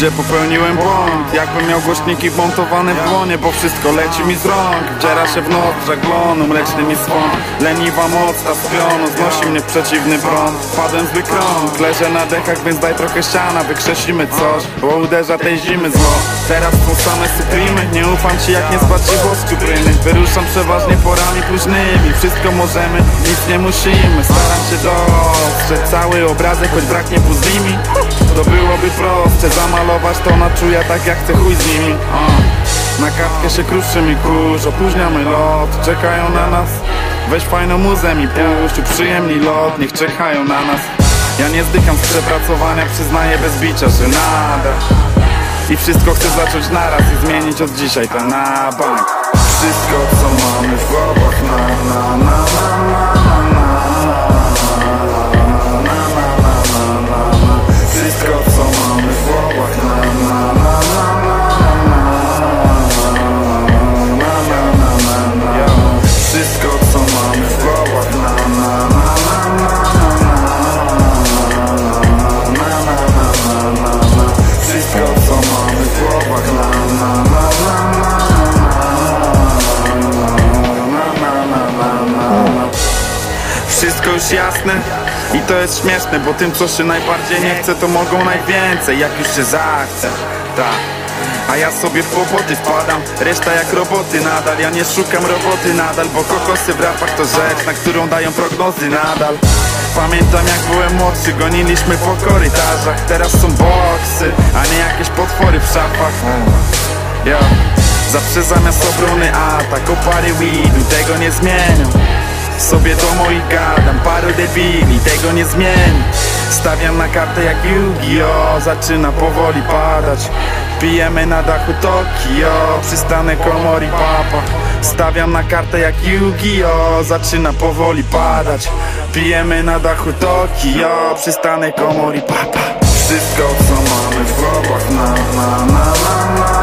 Gdzie popełniłem błąd. Jakbym miał głośniki wmontowane w dłonie Bo wszystko leci mi z rąk. Wdziera się w noc żaglonu Mleczny mi swąd Leniwa moc ta z pionu Znosi mnie przeciwny prąd. Padłem zły krąg Leżę na dekach więc daj trochę ściana Wykrzesimy coś Bo uderza tej zimy zło. Teraz są same supremy Nie ufam ci jak nie spać ci włos czupryny Wyruszam przeważnie porami późnymi Wszystko możemy, nic nie musimy. Staram się dostrzec cały obrazek Choć braknie puzlimi To byłoby proste Zamalować to na czuja tak jak chcę chuj z nimi. Na kartkę się kruszy mi kurz Opóźniamy lot, czekają na nas. Weź fajną muzę mi puść Uprzyjemnij lot, niech czekają na nas. Ja nie zdycham z przepracowania Przyznaję bez bicia, że nada. I wszystko chcę zacząć naraz i zmienić od dzisiaj to na bank. Wszystko co mamy w głowach na na na na na I to jest śmieszne Bo tym co się najbardziej nie chce to mogą najwięcej Jak już się zachce, tak. A ja sobie w kłopoty wpadam Reszta jak roboty nadal. Ja nie szukam roboty nadal Bo kokosy w rapach to rzecz Na którą dają prognozy nadal. Pamiętam jak byłem młodszy Goniliśmy po korytarzach. Teraz są boksy A nie jakieś potwory w szafach. Yo. Zawsze zamiast obrony atak Opary weedu Tego nie zmienią sobie do moich gadam Paru debili, tego nie zmieni Stawiam na kartę jak Yu-Gi-Oh! Zaczyna powoli padać. Pijemy na dachu Tokio Przystanek Komori Papa. Stawiam na kartę jak Yu-Gi-Oh! Zaczyna powoli padać. Pijemy na dachu Tokio Przystanek Komori Papa. Wszystko co mamy w głowach na na na na na